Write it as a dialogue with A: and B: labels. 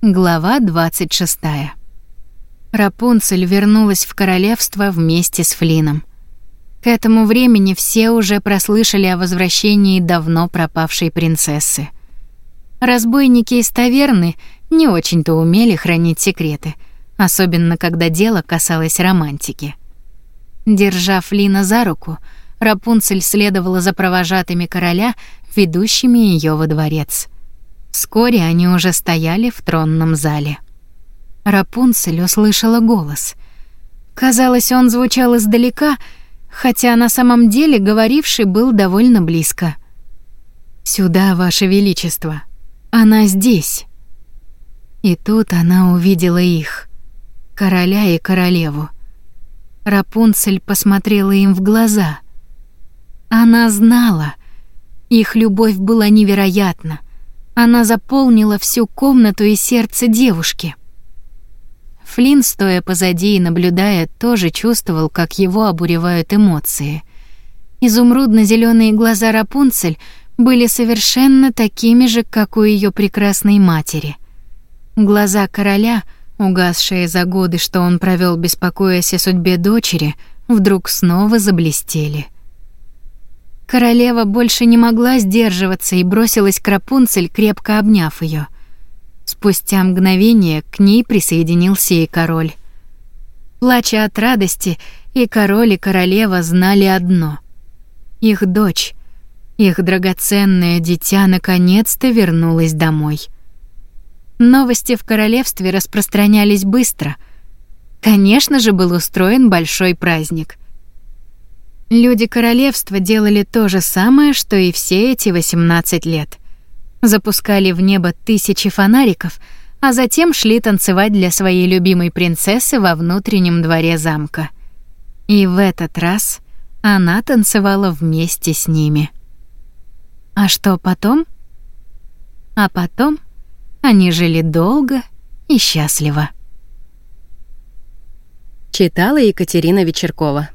A: Глава 26. Рапунцель вернулась в королевство вместе с Флином. К этому времени все уже прослышали о возвращении давно пропавшей принцессы. Разбойники из таверны не очень-то умели хранить секреты, особенно когда дело касалось романтики. Держа Флина за руку, Рапунцель следовала за провожатыми короля, ведущими ее во дворец. Вскоре они уже стояли в тронном зале. Рапунцель услышала голос. Казалось, он звучал издалека, хотя на самом деле говоривший был довольно близко. «Сюда, Ваше Величество. Она здесь». И тут она увидела их, короля и королеву. Рапунцель посмотрела им в глаза. Она знала, их любовь была невероятна. Она заполнила всю комнату и сердце девушки. Флинн, стоя позади и наблюдая, тоже чувствовал, как его обуревают эмоции. изумрудно зеленые глаза Рапунцель были совершенно такими же, как у ее прекрасной матери. Глаза короля, угасшие за годы, что он провел беспокоясь о судьбе дочери, вдруг снова заблестели. Королева больше не могла сдерживаться и бросилась к Рапунцель, крепко обняв ее. Спустя мгновение к ней присоединился и король. Плача от радости, и король, и королева знали одно. Их дочь, их драгоценное дитя наконец-то вернулась домой. Новости в королевстве распространялись быстро. Конечно же, был устроен большой праздник. Люди королевства делали то же самое, что и все эти 18 лет — запускали в небо тысячи фонариков, а затем шли танцевать для своей любимой принцессы во внутреннем дворе замка. И в этот раз она танцевала вместе с ними. А что потом? А потом они жили долго и счастливо.
B: Читала Екатерина Вечеркова.